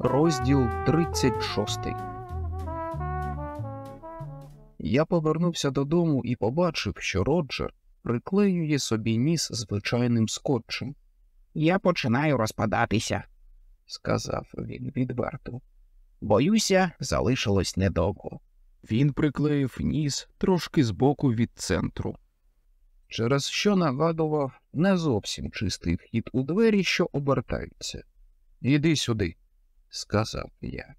Розділ 36 Я повернувся додому і побачив, що Роджер приклеює собі ніс звичайним скотчем. Я починаю розпадатися, сказав він відверто. боюся, залишилось недовго. Він приклеїв ніс трошки збоку від центру, через що нагадував не зовсім чистий вхід у двері, що обертаються. Іди сюди, сказав я.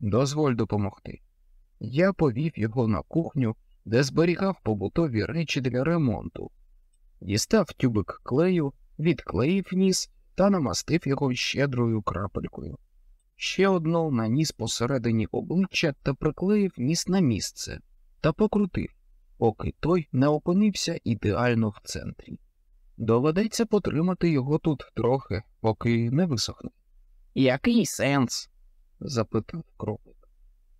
Дозволь допомогти. Я повів його на кухню, де зберігав побутові речі для ремонту, дістав тюбик клею, відклеїв ніс та намастив його щедрою крапелькою. Ще одну наніс посередині обличчя та приклеїв ніс на місце та покрутив, поки той не опинився ідеально в центрі. Доведеться потримати його тут трохи, поки не висохне. Який сенс? запитав кролик.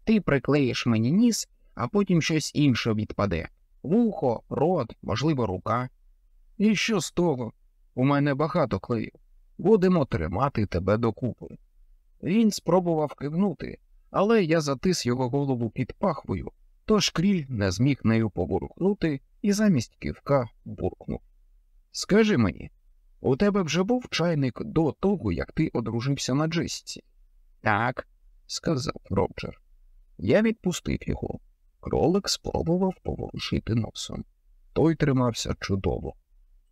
Ти приклеїш мені ніс, а потім щось інше відпаде. Вухо, рот, можливо, рука. І що з того? У мене багато клею. Будемо тримати тебе докупи. Він спробував кивнути, але я затис його голову під пахвою, тож кріль не зміг нею поворухнути і замість кивка буркнув. Скажи мені, у тебе вже був чайник до того, як ти одружився на Джесіці? Так, сказав Роджер. Я відпустив його. Кролик спробував поворушити носом. Той тримався чудово.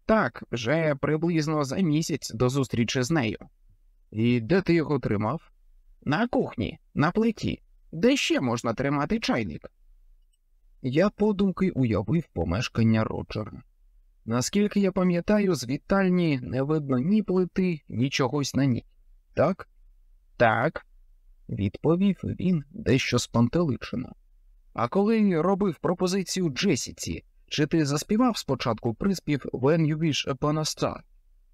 так, вже приблизно за місяць до зустрічі з нею. І де ти його тримав? На кухні, на плиті. Де ще можна тримати чайник? Я подумки уявив помешкання Роджера. Наскільки я пам'ятаю, з вітальні не видно ні плити, ні чогось на ній. Так? Так, відповів він дещо спантеличено. А коли робив пропозицію Джесіці, чи ти заспівав спочатку приспів When you wish upon a star?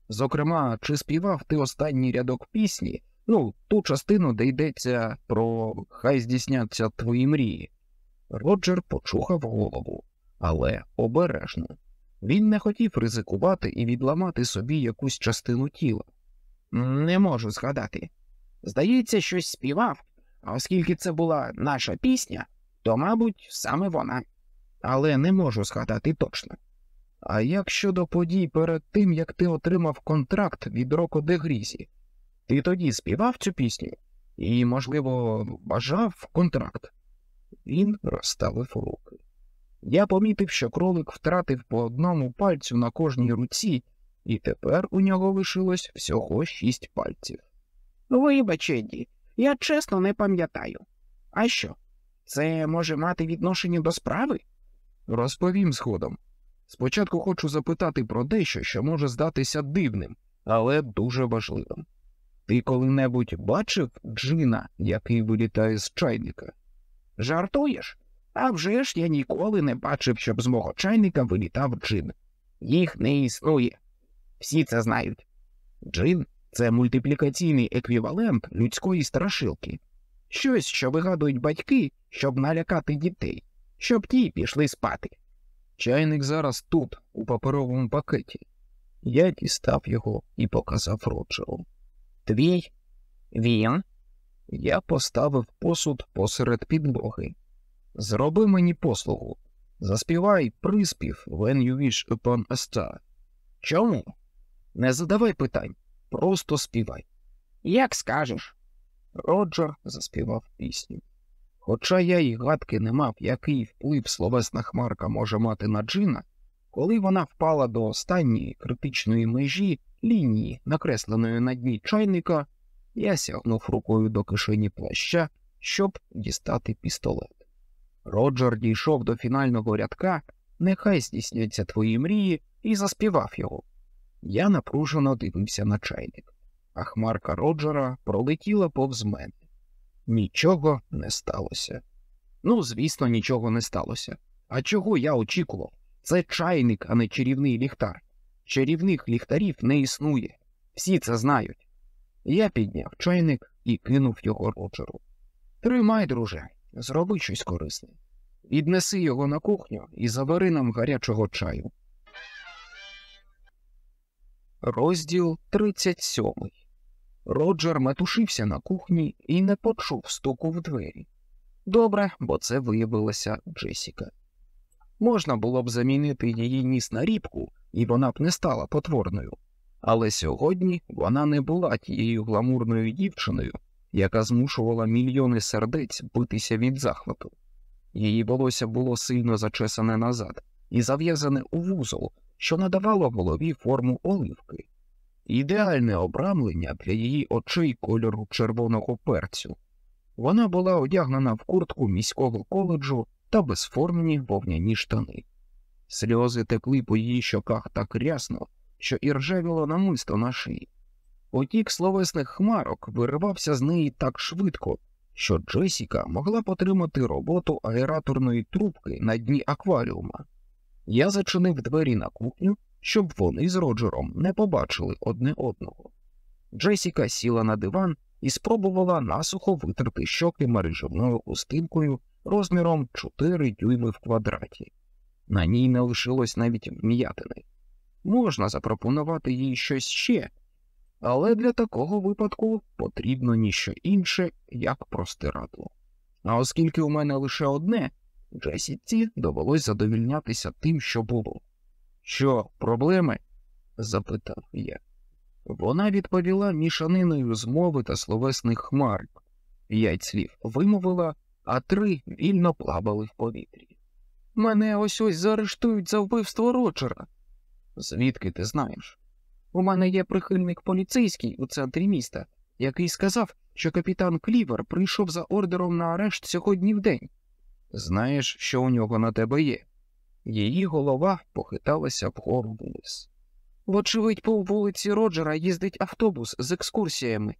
Зокрема, чи співав ти останній рядок пісні, ну, ту частину, де йдеться про хай здійсняться твої мрії? Роджер почухав голову, але обережно. Він не хотів ризикувати і відламати собі якусь частину тіла. не можу згадати. Здається, щось співав, а оскільки це була наша пісня, то, мабуть, саме вона. Але не можу згадати точно. А як щодо подій перед тим, як ти отримав контракт від Роко де Грізі? Ти тоді співав цю пісню і, можливо, бажав контракт? Він розставив руки. Я помітив, що кролик втратив по одному пальцю на кожній руці, і тепер у нього лишилось всього шість пальців. Вибач, Едді, я чесно не пам'ятаю. А що? Це може мати відношення до справи? Розповім згодом. Спочатку хочу запитати про дещо, що може здатися дивним, але дуже важливим. Ти коли-небудь бачив джина, який вилітає з чайника? Жартуєш? А вже ж я ніколи не бачив, щоб з мого чайника вилітав джин. Їх не існує. Всі це знають. Джин це мультиплікаційний еквівалент людської страшилки, щось, що вигадують батьки, щоб налякати дітей, щоб ті пішли спати. Чайник зараз тут, у паперовому пакеті. Я дістав його і показав Роджеру. Твій він Я поставив посуд посеред підлоги. Зроби мені послугу. Заспівай приспів When you wish upon a star. чому? Не задавай питань, просто співай. Як скажеш. Роджер заспівав пісню. Хоча я й гадки не мав, який вплив словесна хмарка може мати на джина, коли вона впала до останньої критичної межі лінії, накресленої на дні чайника, я сягнув рукою до кишені плаща, щоб дістати пістолет. Роджер дійшов до фінального рядка, нехай здійсняться твої мрії, і заспівав його. Я напружено дивився на чайник, а хмарка Роджера пролетіла повз мене. Нічого не сталося. Ну, звісно, нічого не сталося. А чого я очікував? Це чайник, а не чарівний ліхтар. Чарівних ліхтарів не існує. Всі це знають. Я підняв чайник і кинув його Роджеру. Тримай, друже, зроби щось корисне. Віднеси його на кухню і завари нам гарячого чаю. Розділ 37 Роджер метушився на кухні і не почув стуку в двері. Добре, бо це виявилася Джесіка. Можна було б замінити її ніс на рібку, і вона б не стала потворною. Але сьогодні вона не була тією гламурною дівчиною, яка змушувала мільйони сердець битися від захвату. Її волосся було сильно зачесане назад і зав'язане у вузол, що надавало голові форму оливки, ідеальне обрамлення для її очей кольору червоного перцю. Вона була одягнена в куртку міського коледжу та безформні вовняні штани. Сльози текли по її щоках так рясно, що іржавіло намисто на шиї. Потік словесних хмарок виривався з неї так швидко, що Джесіка могла потримати роботу аераторної трубки на дні акваріума. Я зачинив двері на кухню, щоб вони з Роджером не побачили одне одного. Джесіка сіла на диван і спробувала насухо витерти щоки мережевною хустинкою розміром 4 дюйми в квадраті. На ній не лишилось навіть вм'ятини. Можна запропонувати їй щось ще, але для такого випадку потрібно ніщо інше, як простирадло. А оскільки у мене лише одне, Джесіці довелось задовільнятися тим, що було. Що, проблеми? запитав я. Вона відповіла мішаниною змови та словесних хмар. П'ять слів вимовила, а три вільно плавали в повітрі. Мене ось ось заарештують за вбивство Роджера. Звідки ти знаєш? У мене є прихильник поліцейський у центрі міста, який сказав, що капітан Клівер прийшов за ордером на арешт сьогодні в день. Знаєш, що у нього на тебе є? Її голова похиталася вгору вниз. Вочевидь, по вулиці Роджера їздить автобус з екскурсіями.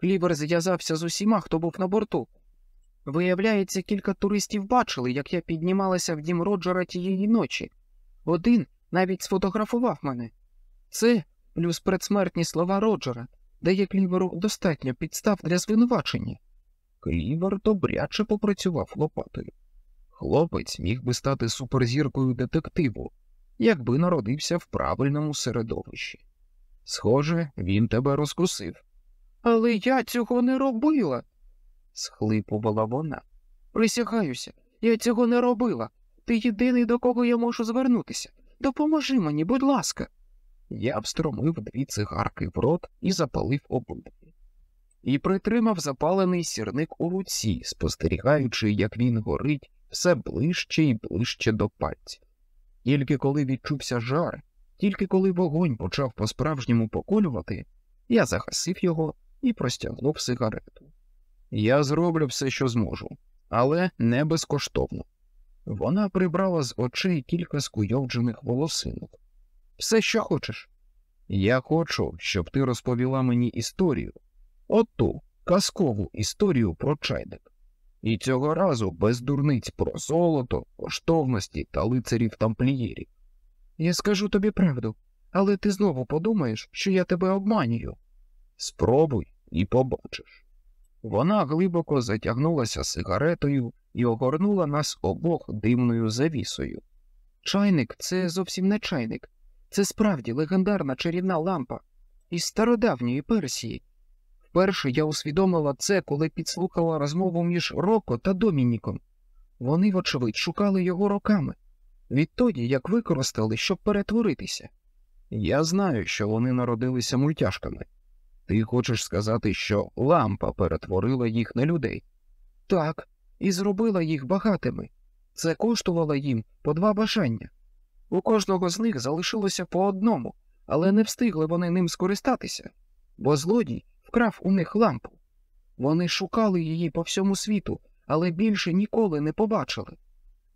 Клівер зв'язався з усіма, хто був на борту. Виявляється, кілька туристів бачили, як я піднімалася в дім Роджера тієї ночі. Один навіть сфотографував мене. Це плюс предсмертні слова Роджера, дає Кліверу достатньо підстав для звинувачення. Клівер добряче попрацював лопатою. Хлопець міг би стати суперзіркою детективу, якби народився в правильному середовищі. Схоже, він тебе розкусив. Але я цього не робила, схлипувала вона. Присягаюся, я цього не робила. Ти єдиний, до кого я можу звернутися. Допоможи мені, будь ласка. Я встромив дві цигарки в рот і запалив обидві. І притримав запалений сірник у руці, спостерігаючи, як він горить все ближче і ближче до пальців. Тільки коли відчувся жар, тільки коли вогонь почав по-справжньому поколювати, я загасив його і простягнув сигарету. Я зроблю все, що зможу, але не безкоштовно. Вона прибрала з очей кілька скуйовджених волосинок. Все, що хочеш. Я хочу, щоб ти розповіла мені історію, оту казкову історію про чайник. І цього разу без дурниць про золото, коштовності та лицарів тамплієрів. Я скажу тобі правду, але ти знову подумаєш, що я тебе обманюю. Спробуй і побачиш. Вона глибоко затягнулася сигаретою і огорнула нас обох димною завісою. Чайник це зовсім не чайник, це справді легендарна чарівна лампа із стародавньої Персії. Вперше я усвідомила це, коли підслухала розмову між Роко та Домініком. Вони, вочевидь, шукали його роками, відтоді як використали, щоб перетворитися. Я знаю, що вони народилися мультяшками. Ти хочеш сказати, що лампа перетворила їх на людей? Так, і зробила їх багатими. Це коштувало їм по два бажання. У кожного з них залишилося по одному, але не встигли вони ним скористатися, бо злодій вкрав у них лампу. Вони шукали її по всьому світу, але більше ніколи не побачили.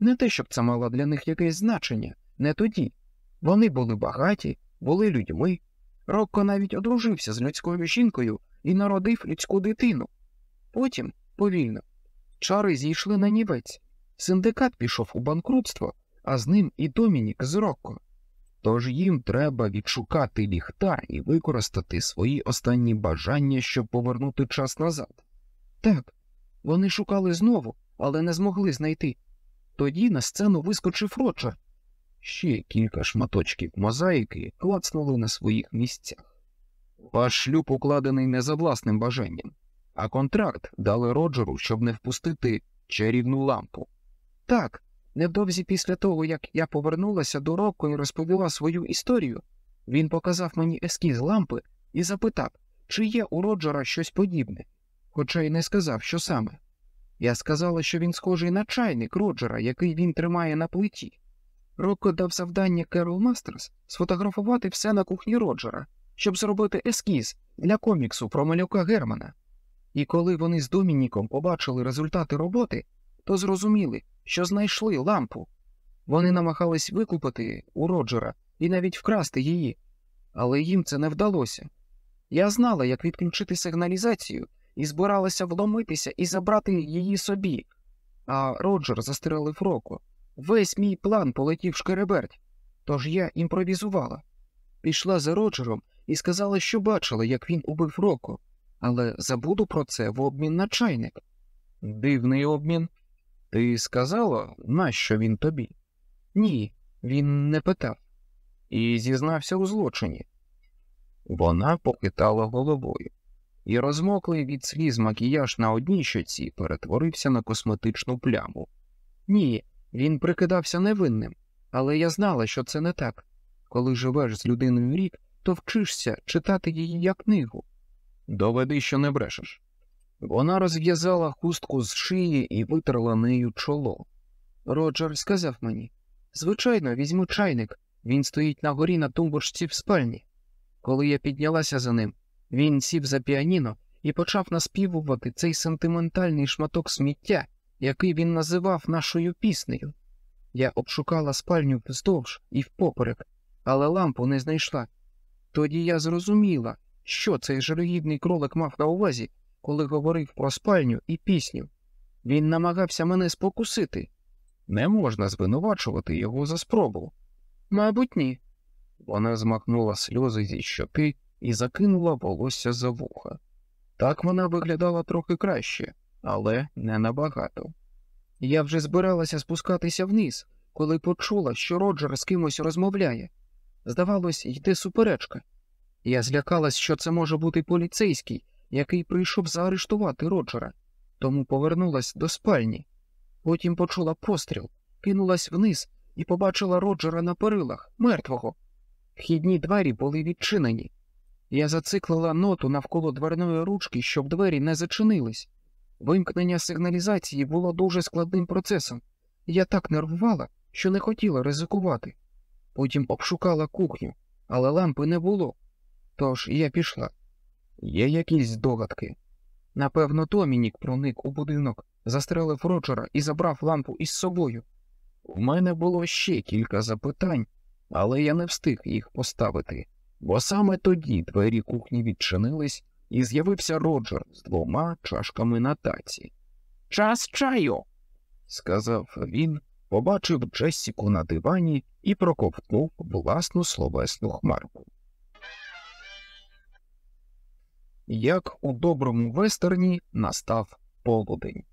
Не те, щоб це мало для них якесь значення, не тоді. Вони були багаті, були людьми. Рокко навіть одружився з людською жінкою і народив людську дитину. Потім, повільно, чари зійшли на нівець. Синдикат пішов у банкрутство, а з ним і Домінік з Рокко. Тож їм треба відшукати ліхтар і використати свої останні бажання, щоб повернути час назад. Так, вони шукали знову, але не змогли знайти. Тоді на сцену вискочив Роджер. Ще кілька шматочків мозаїки клацнули на своїх місцях. Ваш шлюб укладений не за власним бажанням, а контракт дали Роджеру, щоб не впустити чарівну лампу. Так, невдовзі після того, як я повернулася до року і розповіла свою історію, він показав мені ескіз лампи і запитав, чи є у Роджера щось подібне, хоча й не сказав, що саме. Я сказала, що він схожий на чайник Роджера, який він тримає на плиті. Рокко дав завдання Керол Мастерс сфотографувати все на кухні Роджера, щоб зробити ескіз для коміксу про малюка Германа. І коли вони з Домініком побачили результати роботи, то зрозуміли, що знайшли лампу. Вони намагались викупити у Роджера і навіть вкрасти її, але їм це не вдалося. Я знала, як відключити сигналізацію, і збиралася вломитися і забрати її собі. А Роджер застрелив Року. Весь мій план полетів шкереберть, тож я імпровізувала. Пішла за Роджером і сказала, що бачила, як він убив Року, але забуду про це в обмін на чайник. Дивний обмін. Ти сказала, нащо він тобі? Ні, він не питав. І зізнався у злочині. Вона похитала головою, і розмоклий від сліз макіяж на одній щоці перетворився на косметичну пляму. Ні, він прикидався невинним, але я знала, що це не так. Коли живеш з людиною рік, то вчишся читати її як книгу. Доведи, що не брешеш. Вона розв'язала хустку з шиї і витерла нею чоло. Роджер сказав мені звичайно, візьму чайник, він стоїть на горі на тумбочці в спальні. Коли я піднялася за ним, він сів за піаніно і почав наспівувати цей сентиментальний шматок сміття, який він називав нашою піснею. Я обшукала спальню вздовж і впоперек, але лампу не знайшла. Тоді я зрозуміла, що цей жалюгідний кролик мав на увазі, коли говорив про спальню і пісню. Він намагався мене спокусити. Не можна звинувачувати його за спробу. Мабуть, ні. Вона змахнула сльози зі щоки і закинула волосся за вуха. Так вона виглядала трохи краще, але не набагато. Я вже збиралася спускатися вниз, коли почула, що Роджер з кимось розмовляє. Здавалось, йде суперечка. Я злякалась, що це може бути поліцейський, який прийшов заарештувати Роджера, тому повернулась до спальні. Потім почула постріл, кинулась вниз і побачила Роджера на перилах, мертвого. Вхідні двері були відчинені. Я зациклила ноту навколо дверної ручки, щоб двері не зачинились. Вимкнення сигналізації було дуже складним процесом. Я так нервувала, що не хотіла ризикувати. Потім обшукала кухню, але лампи не було. Тож я пішла. Є якісь догадки. Напевно, Томінік проник у будинок, застрелив Роджера і забрав лампу із собою. У мене було ще кілька запитань, але я не встиг їх поставити, бо саме тоді двері кухні відчинились і з'явився Роджер з двома чашками на таці. Час чаю, сказав він, побачив Джессіку на дивані і проковтнув власну словесну хмарку. Як у доброму вестерні настав полудень.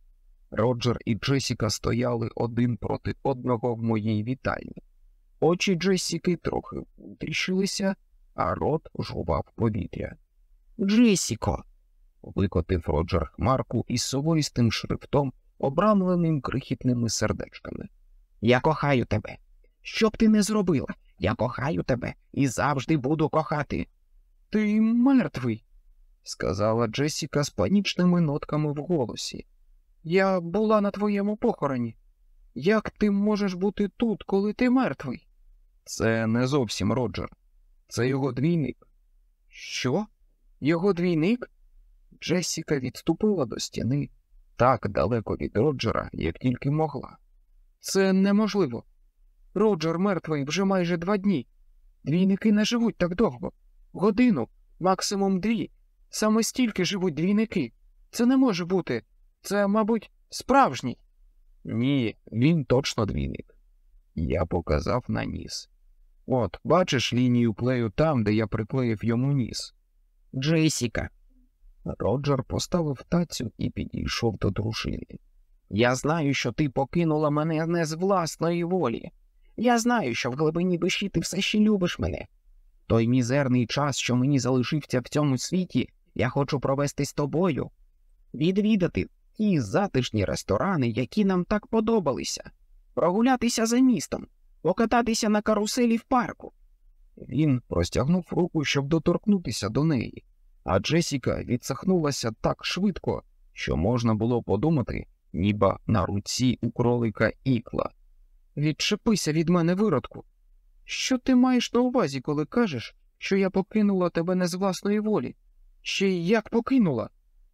Роджер і Джесіка стояли один проти одного в моїй вітальні. Очі Джесіки трохи утрішилися, а рот жував повітря. Джесіко. викотив Роджер хмарку із совоїстим шрифтом, обрамленим крихітними сердечками. Я кохаю тебе. Що б ти не зробила? Я кохаю тебе і завжди буду кохати. Ти мертвий, сказала Джесіка з панічними нотками в голосі. Я була на твоєму похороні. Як ти можеш бути тут, коли ти мертвий? Це не зовсім Роджер. Це його двійник. Що? Його двійник? Джесіка відступила до стіни так далеко від Роджера, як тільки могла. Це неможливо. Роджер мертвий вже майже два дні. Двійники не живуть так довго. Годину, максимум дві. Саме стільки живуть двійники. Це не може бути. Це, мабуть, справжній. Ні, він точно двійник. Я показав на ніс. От, бачиш лінію плею там, де я приклеїв йому ніс. Джесіка. Роджер поставив тацю і підійшов до дружини. Я знаю, що ти покинула мене не з власної волі. Я знаю, що в глибині душі ти все ще любиш мене. Той мізерний час, що мені залишився в цьому світі, я хочу провести з тобою, відвідати ті затишні ресторани, які нам так подобалися, прогулятися за містом, покататися на каруселі в парку. Він простягнув руку, щоб доторкнутися до неї, а Джесіка відсахнулася так швидко, що можна було подумати, ніби на руці у кролика ікла. Відчепися від мене виродку. Що ти маєш на увазі, коли кажеш, що я покинула тебе не з власної волі? Ще й як покинула?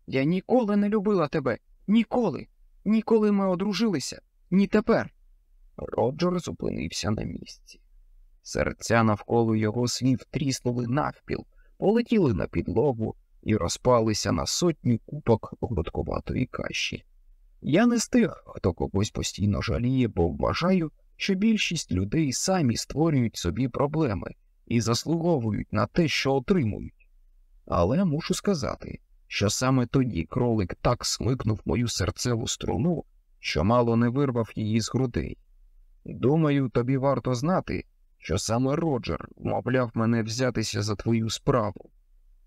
Я ніколи не любила тебе, ніколи, ніколи ми одружилися, ні тепер. Роджер зупинився на місці. Серця навколо його слів тріснули навпіл, полетіли на підлогу і розпалися на сотні купок грудкуватої каші. Я не з тих, хто когось постійно жаліє, бо вважаю, що більшість людей самі створюють собі проблеми і заслуговують на те, що отримують. Але мушу сказати, що саме тоді кролик так смикнув мою серцеву струну, що мало не вирвав її з грудей. Думаю, тобі варто знати, що саме Роджер вмовляв мене взятися за твою справу.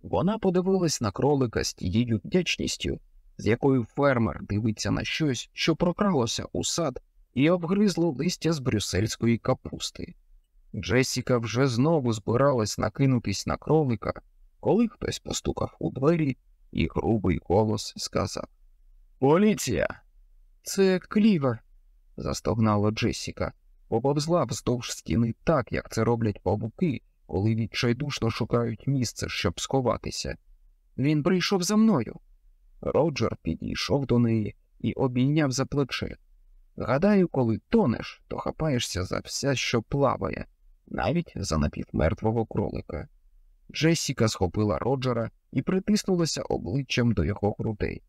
Вона подивилась на кролика з тією вдячністю, з якою фермер дивиться на щось, що прокралося у сад і обгризло листя з брюссельської капусти. Джесіка вже знову збиралась накинутись на кролика, коли хтось постукав у двері, і грубий голос сказав Поліція. Це клівер, застогнала Джесіка, поповзла вздовж стіни так, як це роблять павуки, коли відчайдушно шукають місце, щоб сховатися. Він прийшов за мною. Роджер підійшов до неї і обійняв за плече. Гадаю, коли тонеш, то хапаєшся за все, що плаває, навіть за напівмертвого кролика. Джесіка схопила Роджера і притиснулася обличчям до його грудей.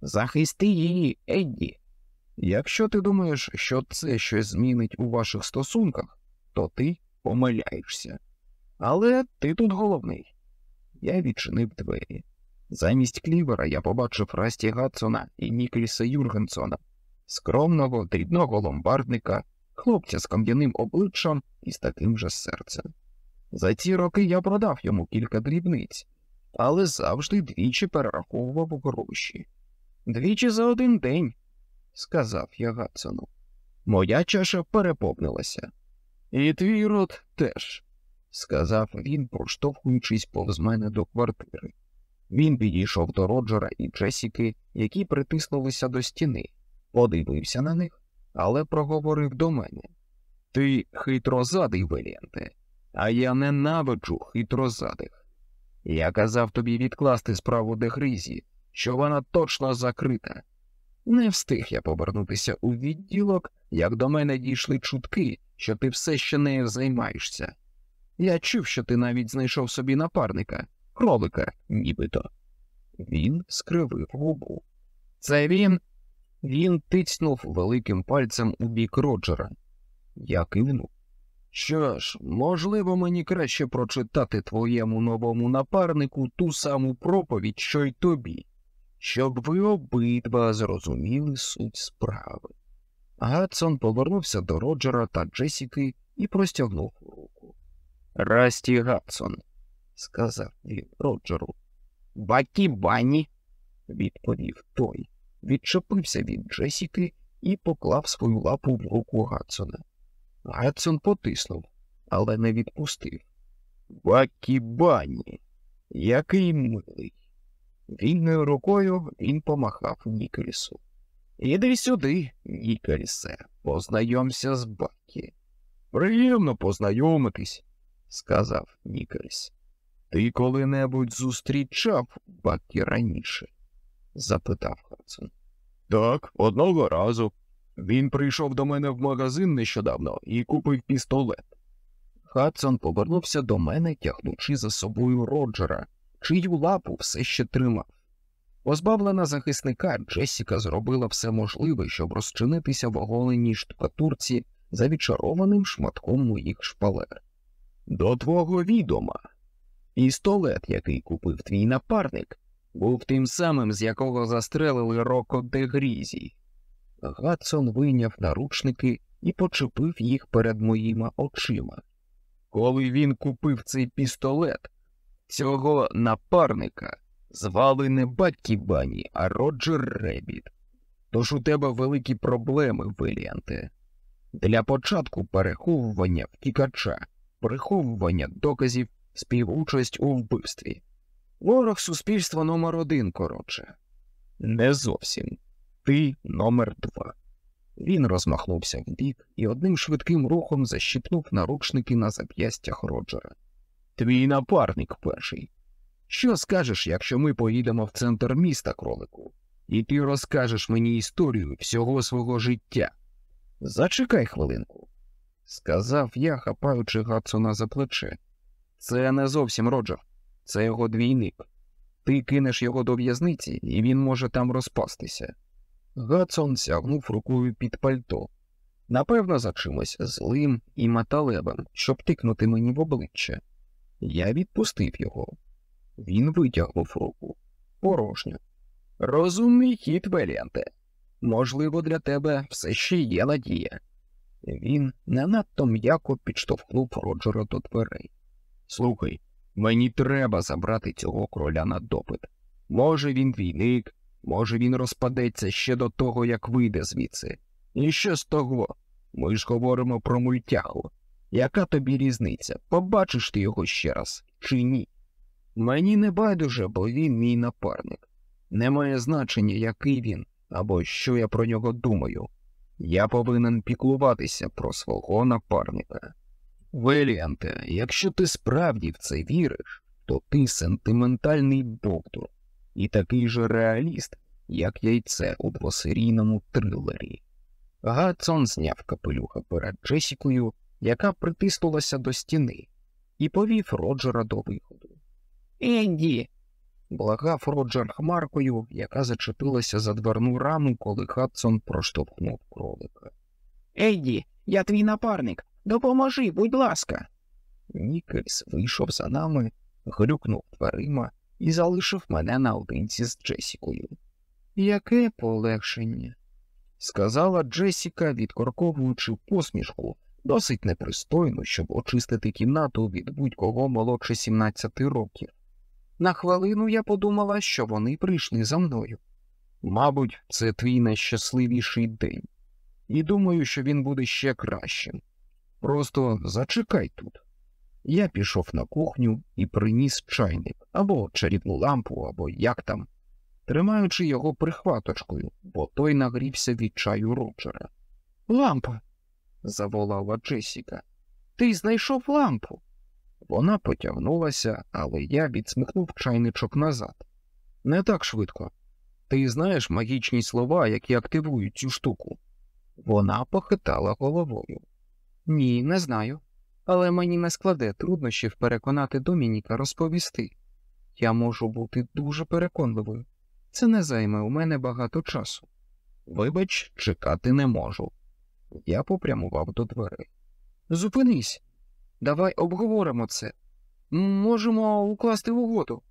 Захисти її, Едді. Якщо ти думаєш, що це щось змінить у ваших стосунках, то ти помиляєшся. Але ти тут головний. Я відчинив двері. Замість клівера я побачив Расті Гадсона і Ніколіса Юргенсона, скромного, дрібного ломбардника, хлопця з кам'яним обличчям і з таким же серцем. За ці роки я продав йому кілька дрібниць, але завжди двічі перераховував гроші. Двічі за один день, сказав я Гадсону. Моя чаша переповнилася. І твій рот теж, сказав він, проштовхуючись повз мене до квартири. Він підійшов до Роджера і Джесіки, які притиснулися до стіни, подивився на них, але проговорив до мене Ти хитрозадий, Веліанте, а я ненавиджу хитрозадих. Я казав тобі відкласти справу Дегризі, що вона точно закрита. Не встиг я повернутися у відділок, як до мене дійшли чутки, що ти все ще нею займаєшся. Я чув, що ти навіть знайшов собі напарника, кролика, нібито. Він скривив губу. Це він. Він тицнув великим пальцем у бік Роджера. Я кивнув. Що ж, можливо, мені краще прочитати твоєму новому напарнику ту саму проповідь, що й тобі, щоб ви обидва зрозуміли суть справи. Гадсон повернувся до Роджера та Джесіки і простягнув руку. Расті Гадсон, сказав він Роджеру. Бакі бані, відповів той, відчепився від Джесіки і поклав свою лапу в руку Гадсона. Гадсон потиснув, але не відпустив. Бакі бані, який милий. Вільною рукою він помахав Ніколісу. Іди сюди, Ніколісе, познайомся з Бакі. Приємно познайомитись, сказав Ніколс. Ти коли-небудь зустрічав Бакі раніше? запитав Хадсон. Так, одного разу. Він прийшов до мене в магазин нещодавно і купив пістолет. Хадсон повернувся до мене, тягнучи за собою Роджера, чию лапу все ще тримав. Позбавлена захисника, Джесіка зробила все можливе, щоб розчинитися в оголеній штукатурці за відчарованим шматком моїх шпалер. До твого відома. Пістолет, який купив твій напарник, був тим самим, з якого застрелили Роко де Грізі. Гадсон вийняв наручники і почепив їх перед моїми очима. Коли він купив цей пістолет, цього напарника звали не Бакі Бані, а Роджер Ребіт. Тож у тебе великі проблеми, Виліанте. Для початку переховування втікача, приховування доказів, співучасть у вбивстві. Ворог суспільства номер один, коротше. Не зовсім. Ти номер два. Він розмахнувся вбік і одним швидким рухом защіпнув наручники на зап'ястях Роджера. Твій напарник перший. Що скажеш, якщо ми поїдемо в центр міста, кролику, і ти розкажеш мені історію всього свого життя? Зачекай хвилинку, сказав я, хапаючи Гатсона за плече. Це не зовсім Роджер, це його двійник. Ти кинеш його до в'язниці, і він може там розпастися. Гатсон сягнув рукою під пальто, напевно, за чимось злим і металевим, щоб тикнути мені в обличчя. Я відпустив його. Він витягнув руку. Порожньо. Розумний хід, Веліанте. Можливо, для тебе все ще є надія. Він не надто м'яко підштовхнув Роджера до дверей. Слухай, мені треба забрати цього кроля на допит. Може, він війник, може, він розпадеться ще до того, як вийде звідси. І що з того? Ми ж говоримо про мультяху. Яка тобі різниця? Побачиш ти його ще раз чи ні? Мені не байдуже, бо він мій напарник. Не має значення, який він або що я про нього думаю. Я повинен піклуватися про свого напарника. Веліанте, якщо ти справді в це віриш, то ти сентиментальний доктор і такий же реаліст, як яйце у двосерійному трилері. Гатсон зняв капелюха перед Джесікою, яка притиснулася до стіни, і повів Роджера до виходу. Енді. благав Роджер хмаркою, яка зачепилася за дверну раму, коли Гатсон проштовхнув кролика. Ейді, я твій напарник. Допоможи, будь ласка. Нікельс вийшов за нами, грюкнув дверима і залишив мене наодинці з Джесікою. Яке полегшення, сказала Джесіка, відкорковуючи посмішку, досить непристойно, щоб очистити кімнату від будь-кого молодше 17 років. На хвилину я подумала, що вони прийшли за мною. Мабуть, це твій найщасливіший день, і думаю, що він буде ще кращим. Просто зачекай тут. Я пішов на кухню і приніс чайник або чарівну лампу, або як там, тримаючи його прихваточкою, бо той нагрівся від чаю Роджера. Лампа. заволала Джесіка. Ти знайшов лампу. Вона потягнулася, але я відсмикнув чайничок назад. Не так швидко. Ти знаєш магічні слова, які активують цю штуку. Вона похитала головою. Ні, не знаю. Але мені не складе труднощів переконати Домініка розповісти. Я можу бути дуже переконливою. Це не займе у мене багато часу. Вибач, чекати не можу. Я попрямував до дверей. Зупинись. Давай обговоримо це. Можемо укласти угоду.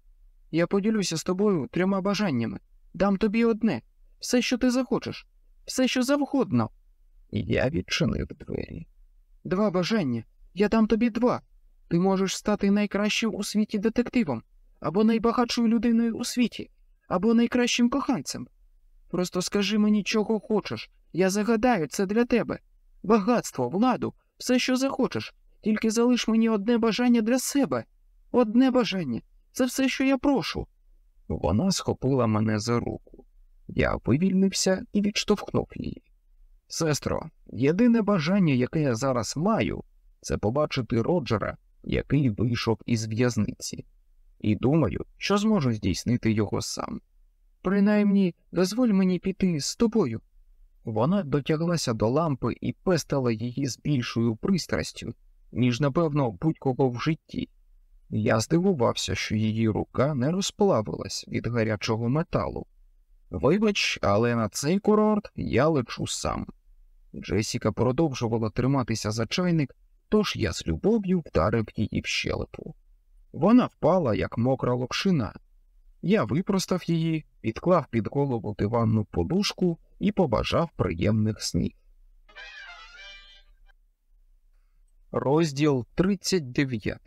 Я поділюся з тобою трьома бажаннями. Дам тобі одне, все, що ти захочеш, все, що завгодно. Я відчинив двері. Два бажання. Я дам тобі два. Ти можеш стати найкращим у світі детективом, або найбагатшою людиною у світі, або найкращим коханцем. Просто скажи мені, чого хочеш. Я загадаю це для тебе. Багатство, владу, все, що захочеш. Тільки залиш мені одне бажання для себе. Одне бажання. Це все, що я прошу. Вона схопила мене за руку. Я вивільнився і відштовхнув її. Сестро, єдине бажання, яке я зараз маю, це побачити Роджера, який вийшов із в'язниці, і думаю, що зможу здійснити його сам. Принаймні, дозволь мені піти з тобою. Вона дотяглася до лампи і пестила її з більшою пристрастю, ніж, напевно, будь-кого в житті. Я здивувався, що її рука не розплавилась від гарячого металу. Вибач, але на цей курорт я лечу сам. Джесіка продовжувала триматися за чайник, тож я з любов'ю вдарив її в щелепу. Вона впала, як мокра локшина. Я випростав її, підклав під голову диванну подушку і побажав приємних снів. Розділ 39.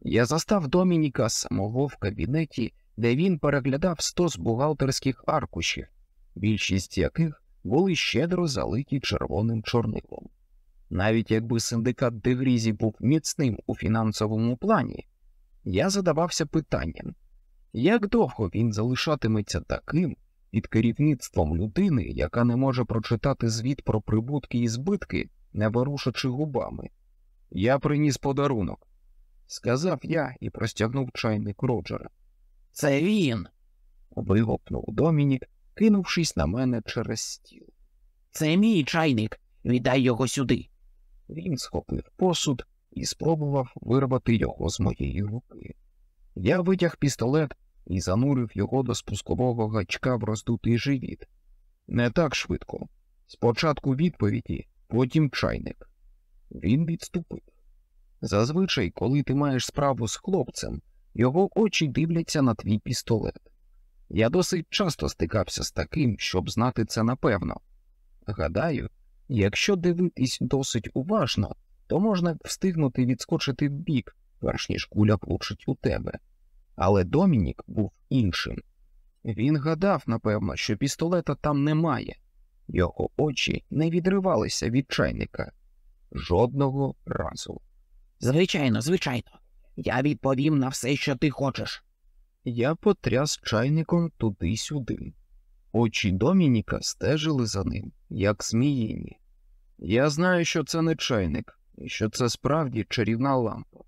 Я застав Домініка самого в кабінеті, де він переглядав стос бухгалтерських аркушів, більшість яких були щедро залиті червоним чорнилом. Навіть якби синдикат Дегрізі був міцним у фінансовому плані, я задавався питанням, як довго він залишатиметься таким під керівництвом людини, яка не може прочитати звіт про прибутки і збитки, не ворушачи губами. Я приніс подарунок, сказав я і простягнув чайник Роджера. Це він. вигукнув Домінік, кинувшись на мене через стіл. Це мій чайник. Віддай його сюди. Він схопив посуд і спробував вирвати його з моєї руки. Я витяг пістолет і занурив його до спускового гачка в роздутий живіт. Не так швидко. Спочатку відповіді, потім чайник. Він відступив. Зазвичай, коли ти маєш справу з хлопцем, його очі дивляться на твій пістолет. Я досить часто стикався з таким, щоб знати це напевно. Гадаю, якщо дивитись досить уважно, то можна встигнути відскочити вбік, перш ніж куля влучить у тебе. Але Домінік був іншим. Він гадав, напевно, що пістолета там немає, його очі не відривалися від чайника жодного разу. Звичайно, звичайно. Я відповім на все, що ти хочеш. Я потряс чайником туди-сюди. Очі Домініка стежили за ним, як зміїні. Я знаю, що це не чайник, і що це справді чарівна лампа.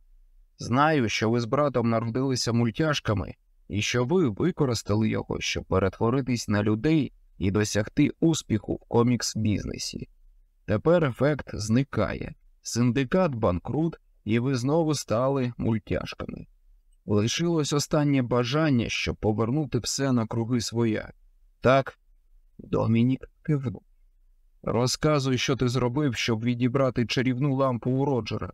Знаю, що ви з братом народилися мультяшками, і що ви використали його, щоб перетворитись на людей і досягти успіху в комікс бізнесі. Тепер ефект зникає, синдикат банкрут, і ви знову стали мультяшками. Лишилось останнє бажання, щоб повернути все на круги своя. Так, Домінік кивнув. Розказуй, що ти зробив, щоб відібрати чарівну лампу у Роджера.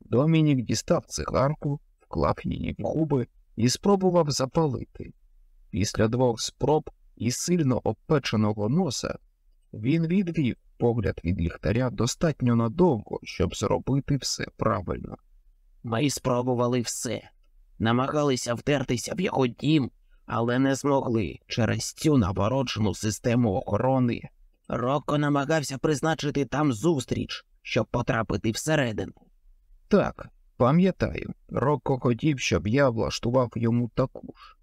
Домінік дістав цигарку, вклав її в губи і спробував запалити. Після двох спроб і сильно обпеченого носа він відвів погляд від ліхтаря достатньо надовго, щоб зробити все правильно. Ми спробували все. Намагалися втертися в його дім, але не змогли через цю набороджену систему охорони. Рокко намагався призначити там зустріч, щоб потрапити всередину. Так, пам'ятаю, Рокко хотів, щоб я влаштував йому таку ж.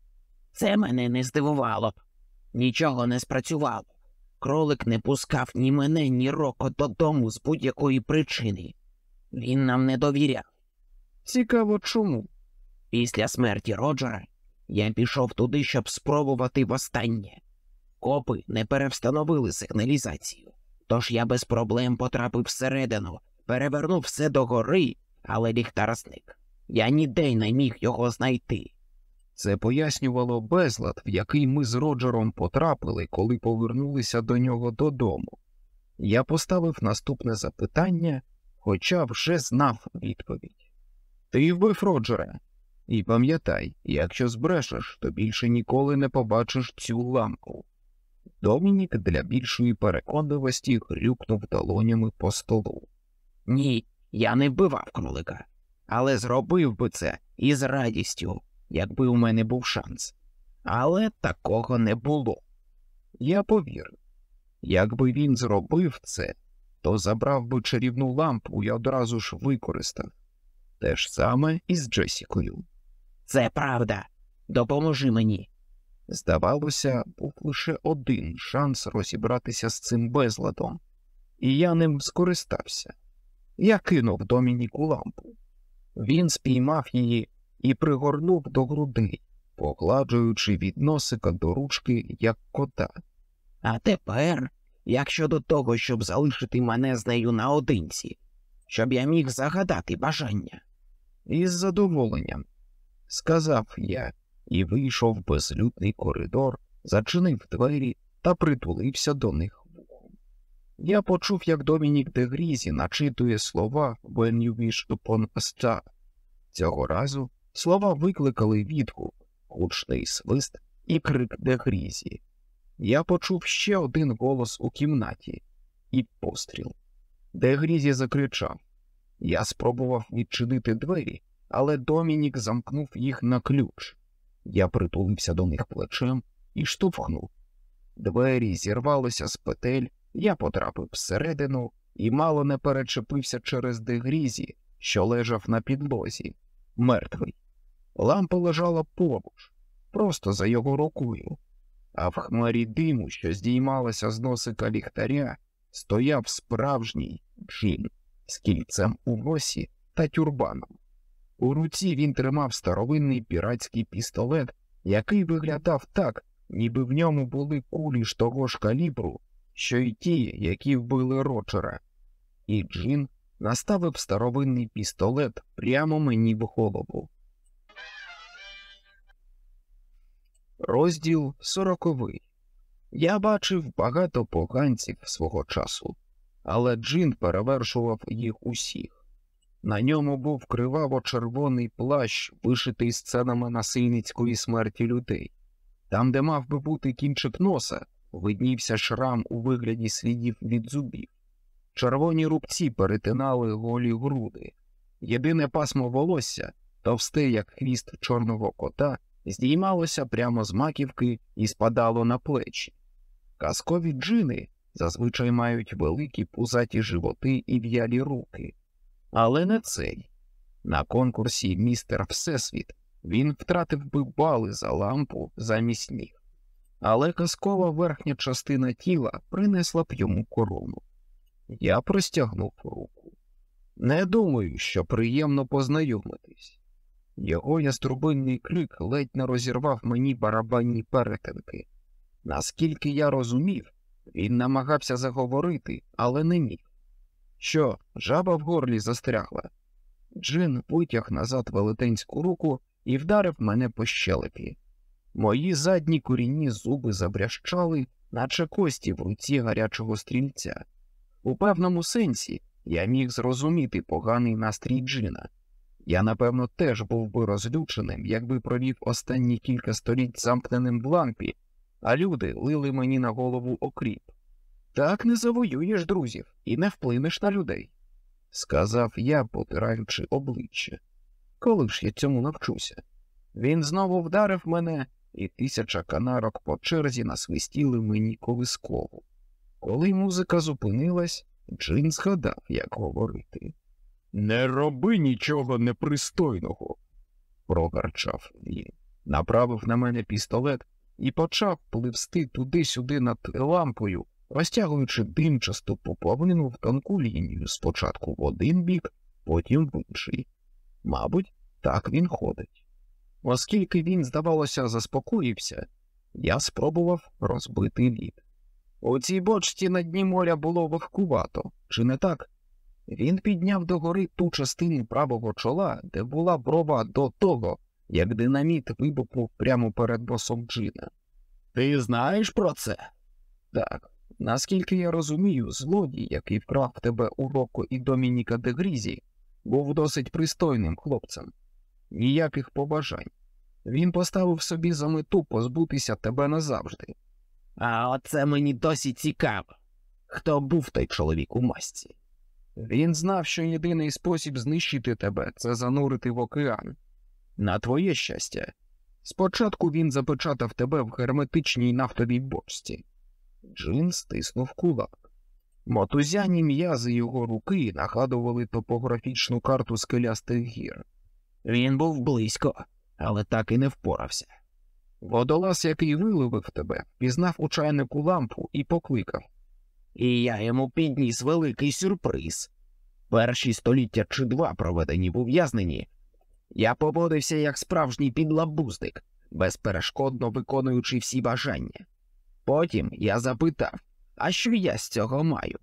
Це мене не здивувало. Нічого не спрацювало. Кролик не пускав ні мене, ні Роко додому з будь-якої причини. Він нам не довіряв. Цікаво, чому? Після смерті Роджера я пішов туди, щоб спробувати востаннє. Копи не перевстановили сигналізацію, тож я без проблем потрапив всередину, перевернув все догори, але ліхтар зник. Я ніде не міг його знайти. Це пояснювало безлад, в який ми з Роджером потрапили, коли повернулися до нього додому. Я поставив наступне запитання, хоча вже знав відповідь. Ти вбив Роджера. І пам'ятай, якщо збрешеш, то більше ніколи не побачиш цю лампу. Домінік для більшої переконливості грюкнув долонями по столу. Ні, я не вбивав кролика, але зробив би це із радістю, якби у мене був шанс. Але такого не було. Я повірив. Якби він зробив це, то забрав би чарівну лампу і одразу ж використав. Те ж саме і з Джесікою. Це правда. Допоможи мені. Здавалося, був лише один шанс розібратися з цим безладом, і я ним скористався. Я кинув Домініку лампу. Він спіймав її і пригорнув до грудей, погладжуючи від носика до ручки, як кота. А тепер, як щодо того, щоб залишити мене з нею наодинці, щоб я міг загадати бажання. Із задоволенням, сказав я і вийшов в безлюдний коридор, зачинив двері та притулився до них. Я почув, як Домінік де Грізі начитує слова «When you wish upon a star». Цього разу слова викликали відгук, гучний свист і крик де Грізі. Я почув ще один голос у кімнаті і постріл. Де Грізі закричав Я спробував відчинити двері, але Домінік замкнув їх на ключ. Я притулився до них плечем і штовхнув. Двері зірвалися з петель, я потрапив всередину і мало не перечепився через дегрізі, що лежав на підлозі, мертвий. Лампа лежала поруч, просто за його рукою, а в хмарі диму, що здіймалася з носика ліхтаря, стояв справжній джин з кільцем у носі та тюрбаном. У руці він тримав старовинний піратський пістолет, який виглядав так, ніби в ньому були кулі ж того ж калібру, що й ті, які вбили рочера. І Джин наставив старовинний пістолет прямо мені в голову. Розділ сороковий. Я бачив багато поганців свого часу, але Джин перевершував їх усіх. На ньому був криваво червоний плащ, вишитий сценами насильницької смерті людей. Там, де мав би бути кінчик носа, виднівся шрам у вигляді слідів від зубів. Червоні рубці перетинали голі груди. Єдине пасмо волосся, товсте, як хвіст чорного кота, здіймалося прямо з маківки і спадало на плечі. Казкові джини зазвичай мають великі пузаті животи і в'ялі руки. Але не цей. На конкурсі Містер Всесвіт він втратив би бали за лампу замість ніг. Але казкова верхня частина тіла принесла б йому корону. Я простягнув руку. Не думаю, що приємно познайомитись. Його яструбинний крик ледь не розірвав мені барабанні перетинки. Наскільки я розумів, він намагався заговорити, але не міг. Що, жаба в горлі застрягла? Джин витяг назад велетенську руку і вдарив мене по щелепі. Мої задні корінні зуби забрящали, наче кості в руці гарячого стрільця. У певному сенсі я міг зрозуміти поганий настрій Джина. Я, напевно, теж був би розлюченим, якби провів останні кілька століть замкненим в лампі, а люди лили мені на голову окріп. Так не завоюєш друзів і не вплинеш на людей, сказав я, потираючи обличчя. Коли ж я цьому навчуся? Він знову вдарив мене, і тисяча канарок по черзі насвистіли мені колискову. Коли музика зупинилась, Джин згадав, як говорити. Не роби нічого непристойного, прогарчав він, направив на мене пістолет і почав пливсти туди-сюди над лампою, розтягуючи димчасту поповнену в тонку лінію спочатку в один бік, потім в інший. Мабуть, так він ходить. Оскільки він, здавалося, заспокоївся, я спробував розбити лід. У цій бочці на дні моря було вогкувато, чи не так? Він підняв догори ту частину правого чола, де була брова до того, як динаміт вибухнув прямо перед босом Джина. Ти знаєш про це? Так. Наскільки я розумію, злодій, який вкрав тебе у Роко і Домініка де Грізі, був досить пристойним хлопцем, ніяких побажань. Він поставив собі за мету позбутися тебе назавжди. А оце мені досі цікаво. Хто був той чоловік у масці? Він знав, що єдиний спосіб знищити тебе це занурити в океан. На твоє щастя, спочатку він запечатав тебе в герметичній нафтовій бочці. Джин стиснув кулак. Мотузяні м'язи його руки нагадували топографічну карту скелястих гір. Він був близько, але так і не впорався. Водолаз, який виловив тебе, пізнав у чайнику лампу і покликав. І я йому підніс великий сюрприз. Перші століття чи два проведені в ув'язненні. Я поводився як справжній підлабузник, безперешкодно виконуючи всі бажання. Потім я запитав, а що я з цього маю?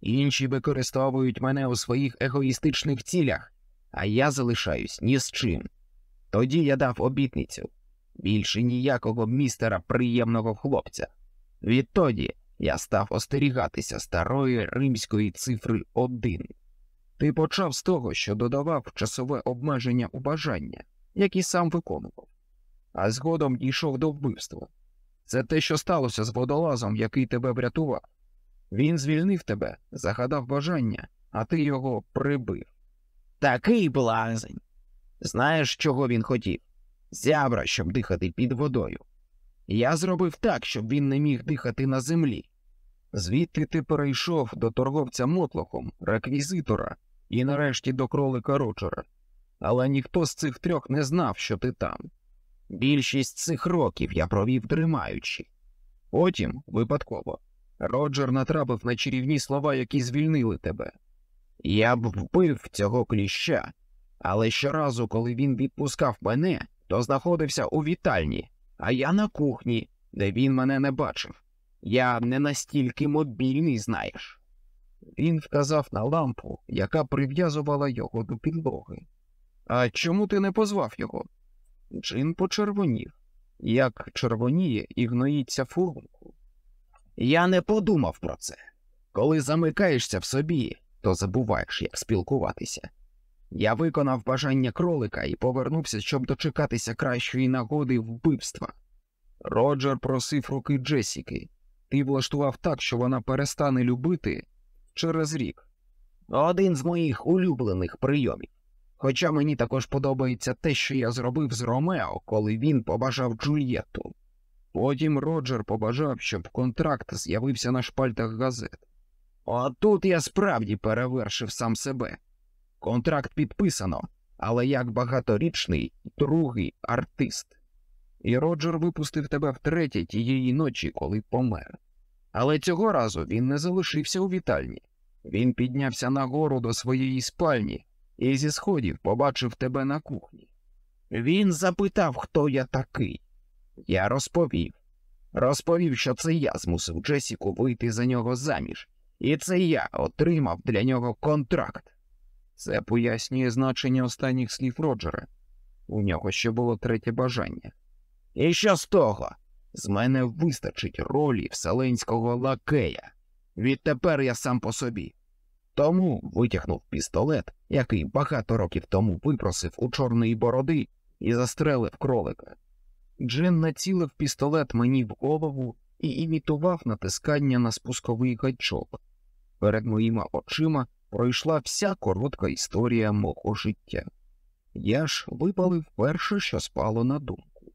Інші використовують мене у своїх егоїстичних цілях, а я залишаюсь ні з чим. Тоді я дав обітницю більше ніякого містера приємного хлопця. Відтоді я став остерігатися старої римської цифри один. Ти почав з того, що додавав часове обмеження у бажання, які сам виконував, а згодом дійшов до вбивства. Це те, що сталося з водолазом, який тебе врятував. Він звільнив тебе, загадав бажання, а ти його прибив. Такий блазень. Знаєш, чого він хотів? Зябра, щоб дихати під водою. Я зробив так, щоб він не міг дихати на землі. Звідти ти перейшов до торговця мотлохом, реквізитора і нарешті до кролика Роджера. Але ніхто з цих трьох не знав, що ти там. Більшість цих років я провів тримаючи. Потім, випадково, Роджер натрапив на чарівні слова, які звільнили тебе. Я б вбив цього кліща, але щоразу, коли він відпускав мене, то знаходився у вітальні, а я на кухні, де він мене не бачив. Я не настільки мобільний, знаєш. Він вказав на лампу, яка прив'язувала його до підлоги. А чому ти не позвав його? Джин почервонів, як червоніє і гноїться фурунку. Я не подумав про це. Коли замикаєшся в собі, то забуваєш, як спілкуватися. Я виконав бажання кролика і повернувся, щоб дочекатися кращої нагоди вбивства. Роджер просив руки Джесіки. Ти влаштував так, що вона перестане любити через рік. Один з моїх улюблених прийомів. Хоча мені також подобається те, що я зробив з Ромео, коли він побажав Джульєтту. Потім Роджер побажав, щоб контракт з'явився на шпальтах газет. Отут я справді перевершив сам себе. Контракт підписано, але як багаторічний другий артист. І Роджер випустив тебе втретє тієї ночі, коли помер. Але цього разу він не залишився у вітальні. Він піднявся нагору до своєї спальні і зі сходів побачив тебе на кухні. Він запитав, хто я такий. Я розповів. Розповів, що це я змусив Джесіку вийти за нього заміж, і це я отримав для нього контракт. Це пояснює значення останніх слів Роджера. У нього ще було третє бажання. І що з того? З мене вистачить ролі вселенського лакея. Відтепер я сам по собі. Тому витягнув пістолет, який багато років тому випросив у чорної бороди, і застрелив кролика. Джин націлив пістолет мені в голову і імітував натискання на спусковий гачок. Перед моїми очима пройшла вся коротка історія мого життя. Я ж випалив перше, що спало на думку.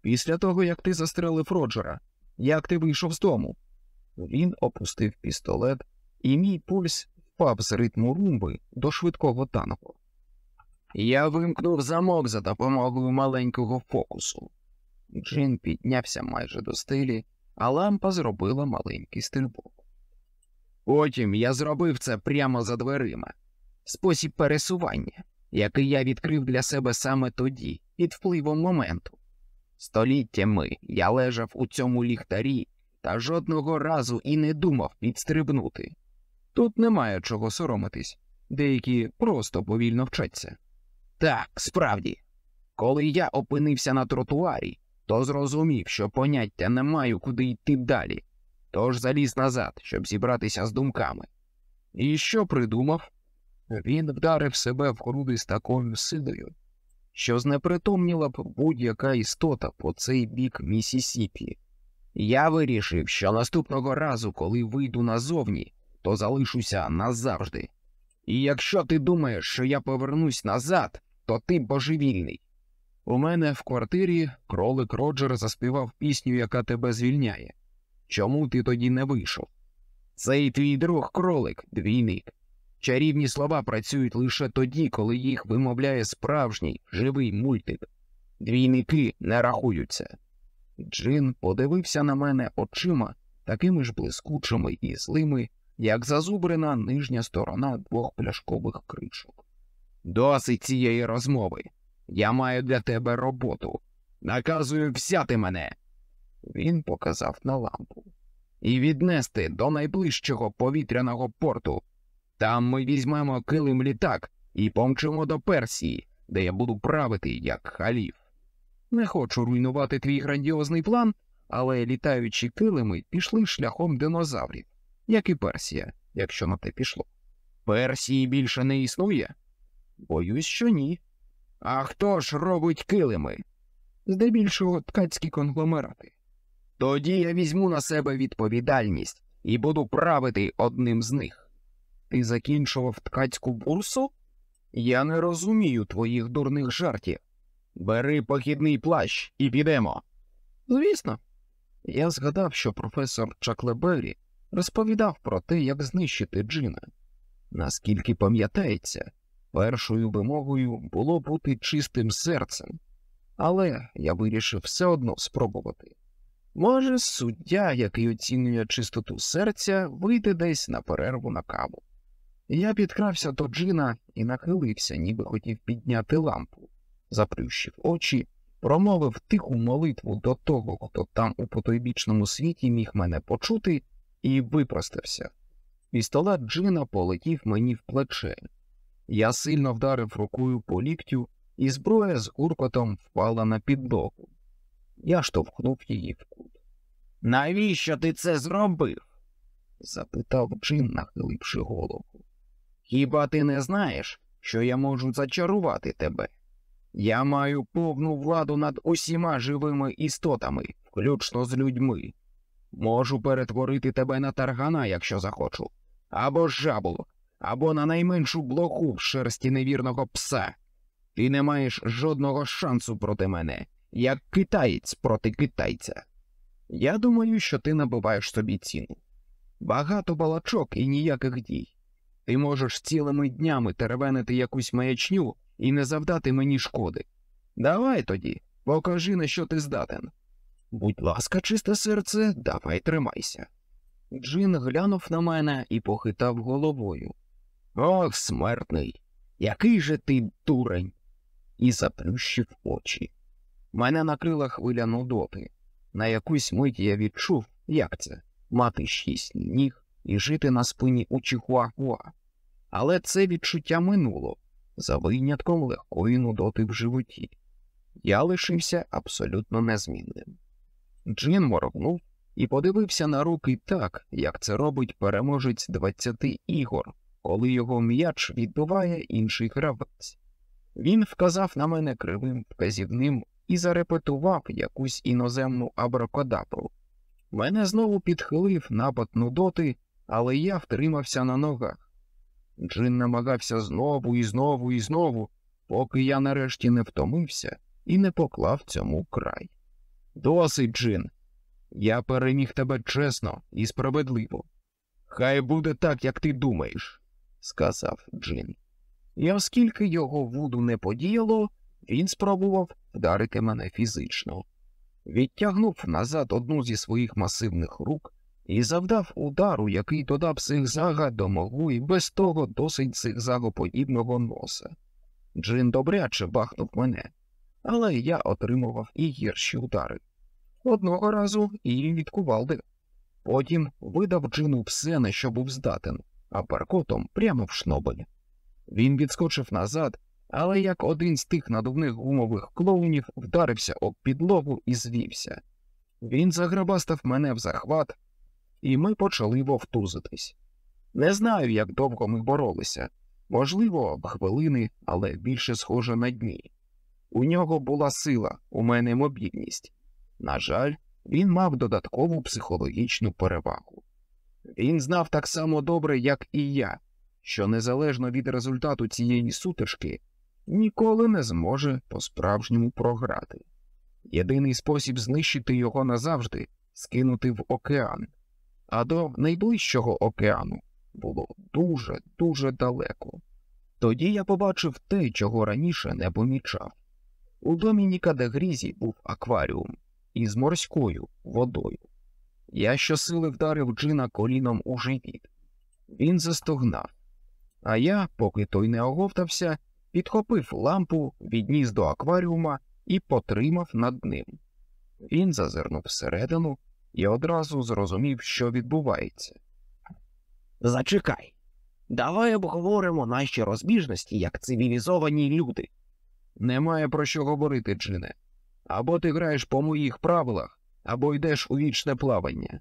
Після того, як ти застрелив Роджера, як ти вийшов з дому? Він опустив пістолет, і мій пульс впав з ритму румби до швидкого танго. Я вимкнув замок за допомогою маленького фокусу. Джин піднявся майже до стилі, а лампа зробила маленький стрибок. Потім я зробив це прямо за дверима. Спосіб пересування, який я відкрив для себе саме тоді, під впливом моменту. Століттями я лежав у цьому ліхтарі та жодного разу і не думав підстрибнути. Тут немає чого соромитись, деякі просто повільно вчаться. Так, справді, коли я опинився на тротуарі, то зрозумів, що поняття не маю куди йти далі, тож заліз назад, щоб зібратися з думками. І що придумав? Він вдарив себе в груди з такою силою, що знепритомніла б будь-яка істота по цей бік Місісіпі. Я вирішив, що наступного разу, коли вийду назовні, то залишуся назавжди. І якщо ти думаєш, що я повернусь назад, то ти божевільний. У мене в квартирі кролик Роджер заспівав пісню, яка тебе звільняє. Чому ти тоді не вийшов? Цей твій друг кролик, двійник. Чарівні слова працюють лише тоді, коли їх вимовляє справжній живий мультик. Двійники не рахуються. Джин подивився на мене очима, такими ж блискучими і злими, як зазубрена нижня сторона двох пляшкових кришок. Досить цієї розмови. Я маю для тебе роботу. Наказую взяти мене. Він показав на лампу. І віднести до найближчого повітряного порту. Там ми візьмемо килим літак і помчимо до Персії, де я буду правити як халіф. Не хочу руйнувати твій грандіозний план, але літаючі килими пішли шляхом динозаврів, як і Персія, якщо на те пішло. Персії більше не існує? Боюсь, що ні. А хто ж робить килими? Здебільшого ткацькі конгломерати. Тоді я візьму на себе відповідальність і буду правити одним з них. Ти закінчував ткацьку бурсу? Я не розумію твоїх дурних жартів. Бери похідний плащ і підемо. Звісно. Я згадав, що професор Чаклебері розповідав про те, як знищити джина. Наскільки пам'ятається, першою вимогою було бути чистим серцем, але я вирішив все одно спробувати. Може, суддя, який оцінює чистоту серця, вийде десь на перерву на каву. Я підкрався до джина і нахилився, ніби хотів підняти лампу, заплющив очі, промовив тиху молитву до того, хто там у потойбічному світі міг мене почути, і випростався. Пістолет джина полетів мені в плече. Я сильно вдарив рукою по ліктю, і зброя з гуркотом впала на підлогу. Я штовхнув її в кут. Навіщо ти це зробив? запитав Джин, нахиливши голову. Хіба ти не знаєш, що я можу зачарувати тебе? Я маю повну владу над усіма живими істотами, включно з людьми. Можу перетворити тебе на таргана, якщо захочу, або жабу, або на найменшу блоху в шерсті невірного пса. Ти не маєш жодного шансу проти мене, як китаєць проти китайця. Я думаю, що ти набиваєш собі ціну. Багато балачок і ніяких дій. Ти можеш цілими днями теревенити якусь маячню і не завдати мені шкоди. Давай тоді, покажи, на що ти здатен. Будь ласка, чисте серце, давай тримайся. Джин глянув на мене і похитав головою. Ох, смертний, який же ти дурень. І заплющив очі. Мене накрила хвиля нудоти. На якусь мить я відчув, як це мати шість ніг і жити на спині у Чихуахуа. Але це відчуття минуло, за винятком легкої нудоти в животі. Я лишився абсолютно незмінним. Джин моргнув і подивився на руки так, як це робить переможець двадцяти ігор, коли його м'яч відбиває інший гравець. Він вказав на мене кривим вказівним і зарепетував якусь іноземну абракадабру. Мене знову підхилив напад нудоти, але я втримався на ногах. Джин намагався знову і знову і знову, поки я нарешті не втомився і не поклав цьому край. Досить, Джин. Я переміг тебе чесно і справедливо. Хай буде так, як ти думаєш, сказав Джин. І оскільки його вуду не подіяло, він спробував вдарити мене фізично. Відтягнув назад одну зі своїх масивних рук і завдав удару, який додав зигзага до мого і без того досить зигзагоподібного носа. Джин добряче бахнув мене, але я отримував і гірші удари. Одного разу і від кувалди. Потім видав Джину все, на що був здатен, а паркотом прямо в шнобель. Він відскочив назад, але як один з тих надувних гумових клоунів вдарився об підлогу і звівся. Він заграбастав мене в захват, і ми почали вовтузитись. Не знаю, як довго ми боролися, можливо, хвилини, але більше схоже на дні. У нього була сила, у мене мобільність. На жаль, він мав додаткову психологічну перевагу. Він знав так само добре, як і я, що незалежно від результату цієї сутички ніколи не зможе по-справжньому програти. Єдиний спосіб знищити його назавжди скинути в океан, а до найближчого океану було дуже дуже далеко. Тоді я побачив те, чого раніше не помічав. У Домініка де Грізі був акваріум із морською водою. Я щосили вдарив Джина коліном у живіт. Він застогнав, а я, поки той не оговтався, підхопив лампу, відніс до акваріума і потримав над ним. Він зазирнув всередину і одразу зрозумів, що відбувається. Зачекай, давай обговоримо наші розбіжності як цивілізовані люди. Немає про що говорити, Джине. Або ти граєш по моїх правилах, або йдеш у вічне плавання.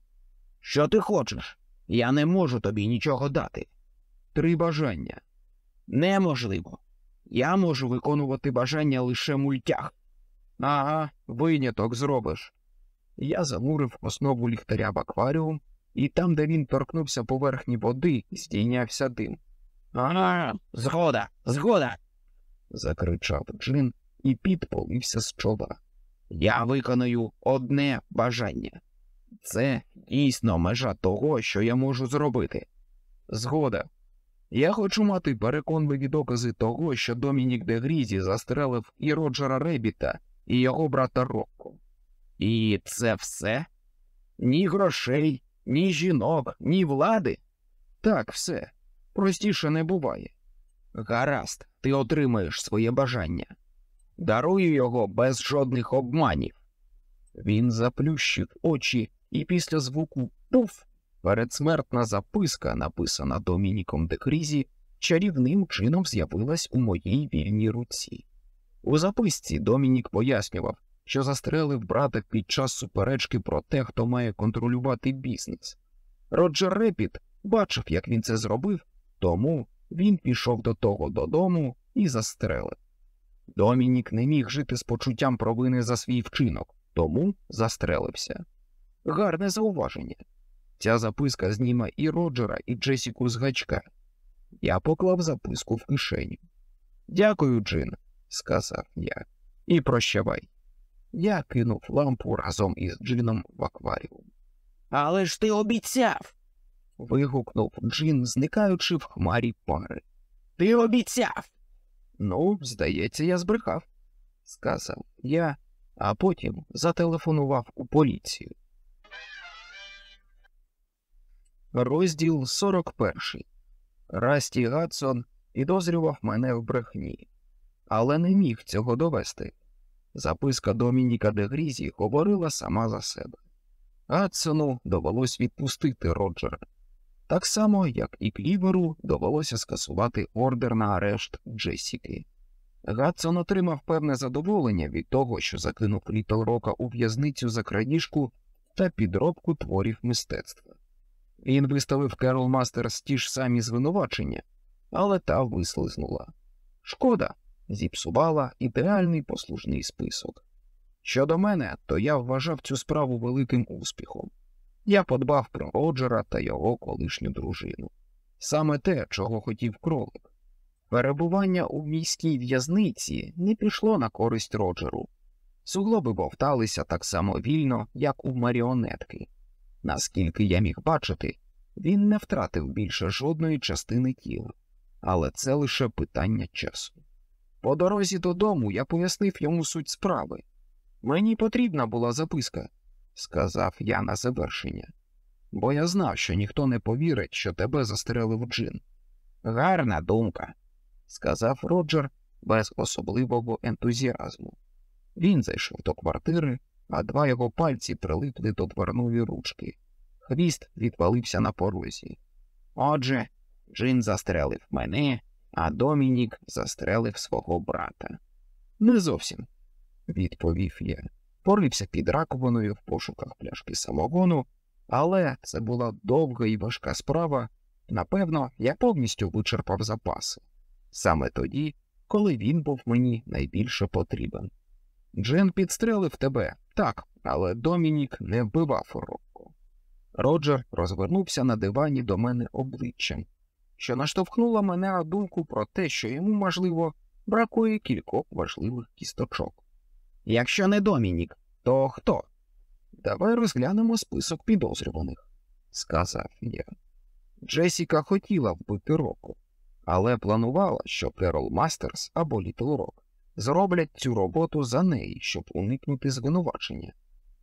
Що ти хочеш? Я не можу тобі нічого дати. Три бажання. Неможливо. Я можу виконувати бажання лише мультях. Ага, виняток зробиш. Я занурив основу ліхтаря в акваріум, і там, де він торкнувся поверхні води, здійнявся дим. А, згода, згода. Закричав Джин, і піт полився з чола. Я виконую одне бажання. Це дійсно межа того, що я можу зробити. Згода. Я хочу мати переконливі докази того, що Домінік де Грізі застрелив і Роджера Ребіта, і його брата Рокко. І це все? Ні грошей, ні жінок, ні влади. Так, все. Простіше не буває. Гаразд, ти отримаєш своє бажання. Дарую його без жодних обманів. Він заплющив очі, і після звуку туф передсмертна записка, написана Домініком де Крізі, чарівним чином з'явилась у моїй вільній руці. У записці Домінік пояснював, що застрелив брата під час суперечки про те, хто має контролювати бізнес. Роджер Репіт бачив, як він це зробив, тому він пішов до того додому і застрелив. Домінік не міг жити з почуттям провини за свій вчинок, тому застрелився. Гарне зауваження. Ця записка зніме і Роджера, і Джесіку з гачка. Я поклав записку в кишеню. Дякую, Джин, сказав я, і прощавай. Я кинув лампу разом із Джином в акваріум. Але ж ти обіцяв. Вигукнув Джин, зникаючи в хмарі пари. Ти обіцяв. Ну, здається, я збрехав, сказав я, а потім зателефонував у поліцію. Розділ 41. Расті Гадсон підозрював мене в брехні, але не міг цього довести. Записка Домініка де Грізі говорила сама за себе. Гадсону довелось відпустити Роджера. Так само, як і Кліверу, довелося скасувати ордер на арешт Джесіки. Гадсон отримав певне задоволення від того, що закинув Літл Рока у в'язницю за крадіжку та підробку творів мистецтва. Він виставив Керол Мастерс ті ж самі звинувачення, але та вислизнула. Шкода, зіпсувала ідеальний послужний список. Щодо мене, то я вважав цю справу великим успіхом. Я подбав про Роджера та його колишню дружину. Саме те, чого хотів кролик. Перебування у міській в'язниці не пішло на користь Роджеру. Суглоби бовталися так само вільно, як у маріонетки. Наскільки я міг бачити, він не втратив більше жодної частини тіла, але це лише питання часу. По дорозі додому я пояснив йому суть справи. Мені потрібна була записка, сказав я на завершення, бо я знав, що ніхто не повірить, що тебе застрелив джин. Гарна думка, сказав Роджер без особливого ентузіазму. Він зайшов до квартири, а два його пальці прилипли до дверної ручки. Хвіст відвалився на порозі. Отже, Джин застрелив мене, а Домінік застрелив свого брата. Не зовсім, відповів я. Порився під раковиною в пошуках пляшки самогону, але це була довга і важка справа. Напевно, я повністю вичерпав запаси саме тоді, коли він був мені найбільше потрібен. Джен підстрелив тебе, так, але Домінік не вбивав Рокко. Роджер розвернувся на дивані до мене обличчям, що наштовхнула мене на думку про те, що йому, можливо, бракує кількох важливих кісточок. Якщо не Домінік, то хто? Давай розглянемо список підозрюваних, сказав я. Джесіка хотіла вбити Року, але планувала, що Керол Мастерс або Літл Рок зроблять цю роботу за неї, щоб уникнути звинувачення.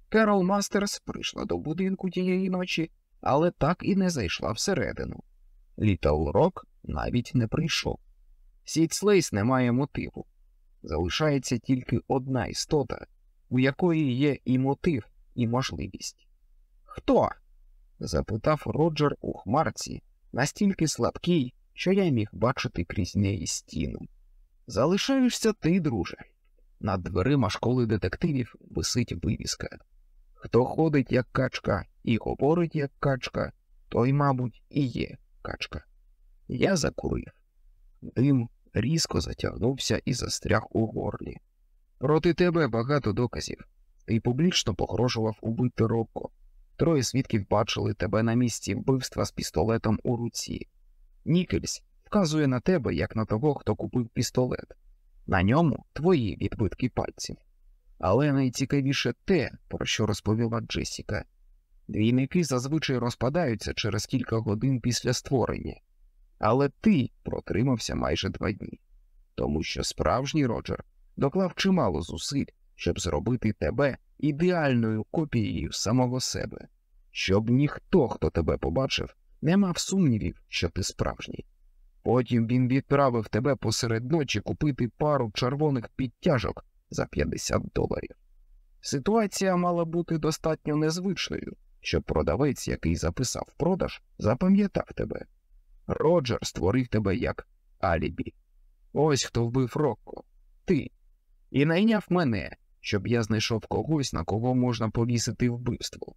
Керол Мастерс прийшла до будинку тієї ночі, але так і не зайшла всередину. Літл Рок навіть не прийшов. Сід Слейс не має мотиву. Залишається тільки одна істота, у якої є і мотив, і можливість. Хто? запитав Роджер у хмарці, настільки слабкий, що я міг бачити крізь неї стіну. Залишаєшся ти, друже. Над дверима школи детективів висить вивіска. Хто ходить як качка і говорить як качка, той, мабуть, і є качка. Я закурив. Дим різко затягнувся і застряг у горлі. Проти тебе багато доказів. Ти публічно погрожував убити Рокко. Троє свідків бачили тебе на місці вбивства з пістолетом у руці. Нікельс вказує на тебе, як на того, хто купив пістолет. На ньому твої відбитки пальців. Але найцікавіше те, про що розповіла Джесіка. Двійники зазвичай розпадаються через кілька годин після створення, але ти протримався майже два дні, тому що справжній Роджер доклав чимало зусиль, щоб зробити тебе ідеальною копією самого себе, щоб ніхто, хто тебе побачив, не мав сумнівів, що ти справжній. Потім він відправив тебе посеред ночі купити пару червоних підтяжок за 50 доларів. Ситуація мала бути достатньо незвичною, щоб продавець, який записав продаж, запам'ятав тебе. Роджер створив тебе як алібі. Ось хто вбив Рокко, ти, і найняв мене, щоб я знайшов когось, на кого можна повісити вбивство.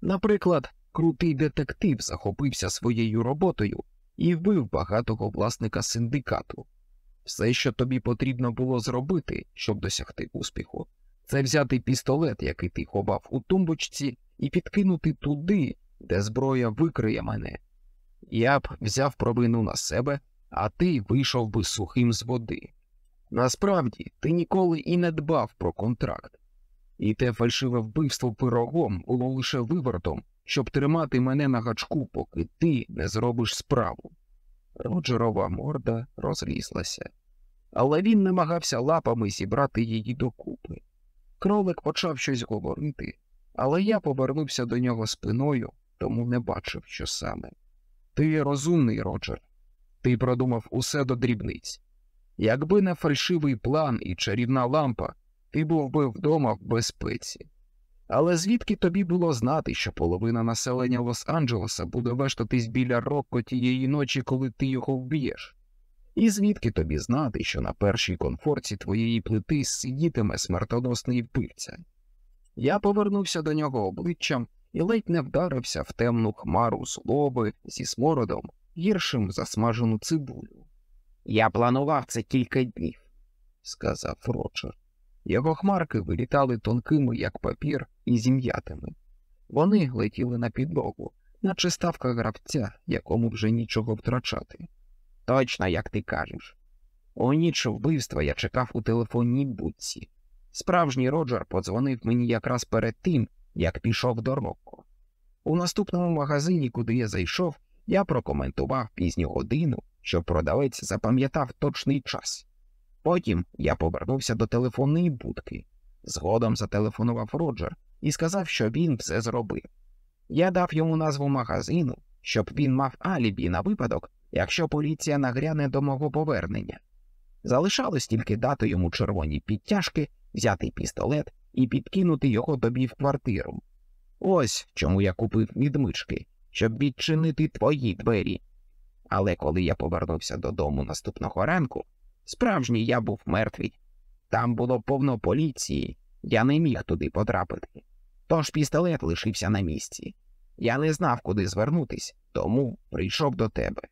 Наприклад, крутий детектив захопився своєю роботою і вбив багатого власника синдикату. Все, що тобі потрібно було зробити, щоб досягти успіху, це взяти пістолет, який ти ховав у тумбочці, і підкинути туди, де зброя викриє мене. Я б взяв провину на себе, а ти вийшов би сухим з води. Насправді, ти ніколи і не дбав про контракт, і те фальшиве вбивство пирогом було лише вивертом, щоб тримати мене на гачку, поки ти не зробиш справу. Роджерова морда розлізлася, але він намагався лапами зібрати її докупи. Кролик почав щось говорити, але я повернувся до нього спиною, тому не бачив, що саме. Ти розумний, Роджер. Ти продумав усе до дрібниць. Якби не фальшивий план і чарівна лампа, ти був би вдома в безпеці. Але звідки тобі було знати, що половина населення Лос-Анджелеса буде вештатись біля Рокко тієї ночі, коли ти його вб'єш? І звідки тобі знати, що на першій конфорці твоєї плити сидітиме смертоносний вбивця? Я повернувся до нього обличчям і ледь не вдарився в темну хмару злоби зі смородом, гіршим за смажену цибулю. Я планував це кілька днів, сказав Роджер. Його хмарки вилітали тонкими, як папір, і зім'ятими. Вони летіли на підлогу, наче ставка гравця, якому вже нічого втрачати. Точно, як ти кажеш. У ніч вбивства я чекав у телефонній будці. Справжній Роджер подзвонив мені якраз перед тим, як пішов до Рокко. У наступному магазині, куди я зайшов, я прокоментував пізню годину, щоб продавець запам'ятав точний час. Потім я повернувся до телефонної будки. Згодом зателефонував Роджер і сказав, що він все зробив. Я дав йому назву магазину, щоб він мав алібі на випадок, якщо поліція нагряне до мого повернення. Залишалось тільки дати йому червоні підтяжки, взяти пістолет і підкинути його тобі в квартиру. Ось чому я купив відмички, щоб відчинити твої двері. Але коли я повернувся додому наступного ранку, справжній я був мертвий. Там було повно поліції, я не міг туди потрапити. Тож пістолет лишився на місці. Я не знав, куди звернутись, тому прийшов до тебе.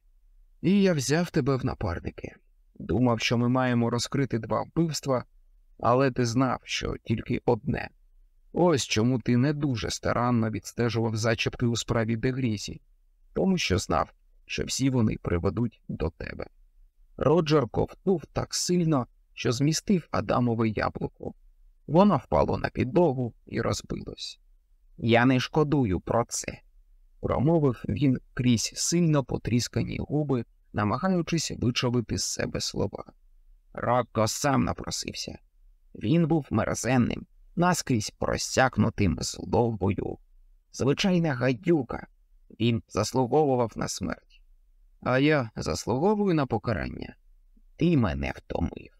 І я взяв тебе в напарники. Думав, що ми маємо розкрити два вбивства, але ти знав, що тільки одне. Ось чому ти не дуже старанно відстежував зачіпки у справі Дегрізі, тому що знав, що всі вони приведуть до тебе. Роджер ковтнув так сильно, що змістив Адамове яблуко. Воно впало на підлогу і розбилось. Я не шкодую про це, промовив він крізь сильно потріскані губи, намагаючись вичавити з себе слова. Рокко сам напросився. Він був мерзенним, наскрізь просякнутим злобою. Звичайна гадюка, він заслуговував на смерть. А я заслуговую на покарання. Ти мене втомив.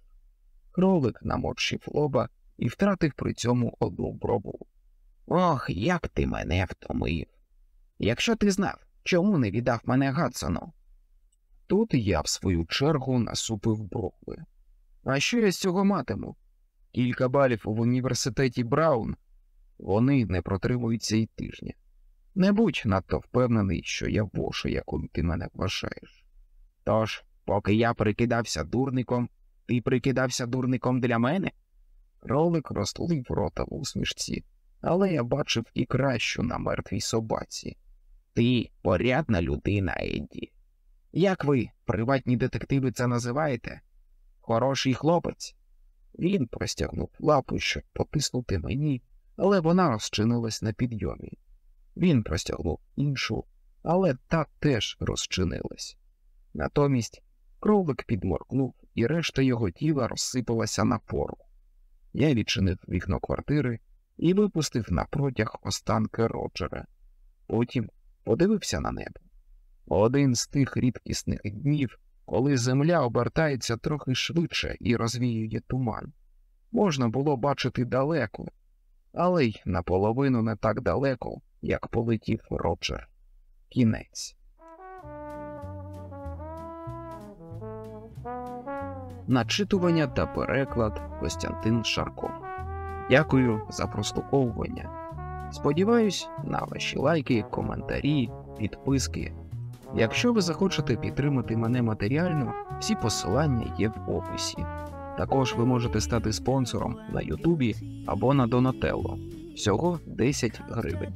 Кролик наморщив лоба і втратив при цьому одну брову. Ох, як ти мене втомив. Якщо ти знав, чому не віддав мене Гадсону? Тут я, в свою чергу, насупив брови. А що я з цього матиму? Кілька балів в університеті Браун, вони не протримуються й тижня. Не будь надто впевнений, що я вошу, яким ти мене вважаєш. Тож, поки я прикидався дурником, ти прикидався дурником для мене? Ролик розтулив рота в усмішці, але я бачив і кращу на мертвій собаці. Ти порядна людина, Едді. Як ви, приватні детективи, це називаєте? Хороший хлопець. Він простягнув лапу, щоб потиснути мені, але вона розчинилась на підйомі. Він простягнув іншу, але та теж розчинилась. Натомість кролик підморкнув, і решта його тіла розсипалася на пору. Я відчинив вікно квартири і випустив на протяг останки Роджера. Потім подивився на небо. Один з тих рідкісних днів, коли земля обертається трохи швидше і розвіює туман. Можна було бачити далеко, але й наполовину не так далеко, як полетів Роджер. Кінець. Начитування та переклад Костянтин Шарков. Дякую за прослуховування. Сподіваюсь на ваші лайки, коментарі, підписки. Якщо ви захочете підтримати мене матеріально, всі посилання є в описі. Також ви можете стати спонсором на Ютубі або на Донателло. Всього 10 гривень.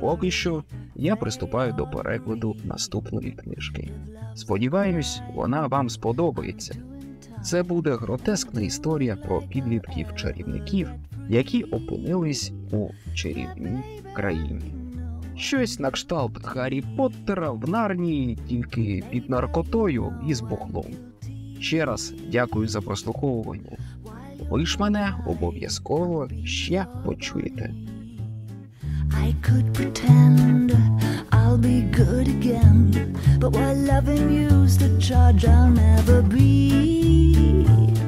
Поки що я приступаю до перекладу наступної книжки. Сподіваюсь, вона вам сподобається. Це буде гротескна історія про підлітків-чарівників, які опинились у чарівній країні. Щось на кшталт Гаррі Поттера в Нарнії тільки під наркотою і з бухлом. Ще раз дякую за прослуховування. Ви ж мене обов'язково ще почуєте. I could pretend I'll be good again, but while loving you's the charge I'll never be.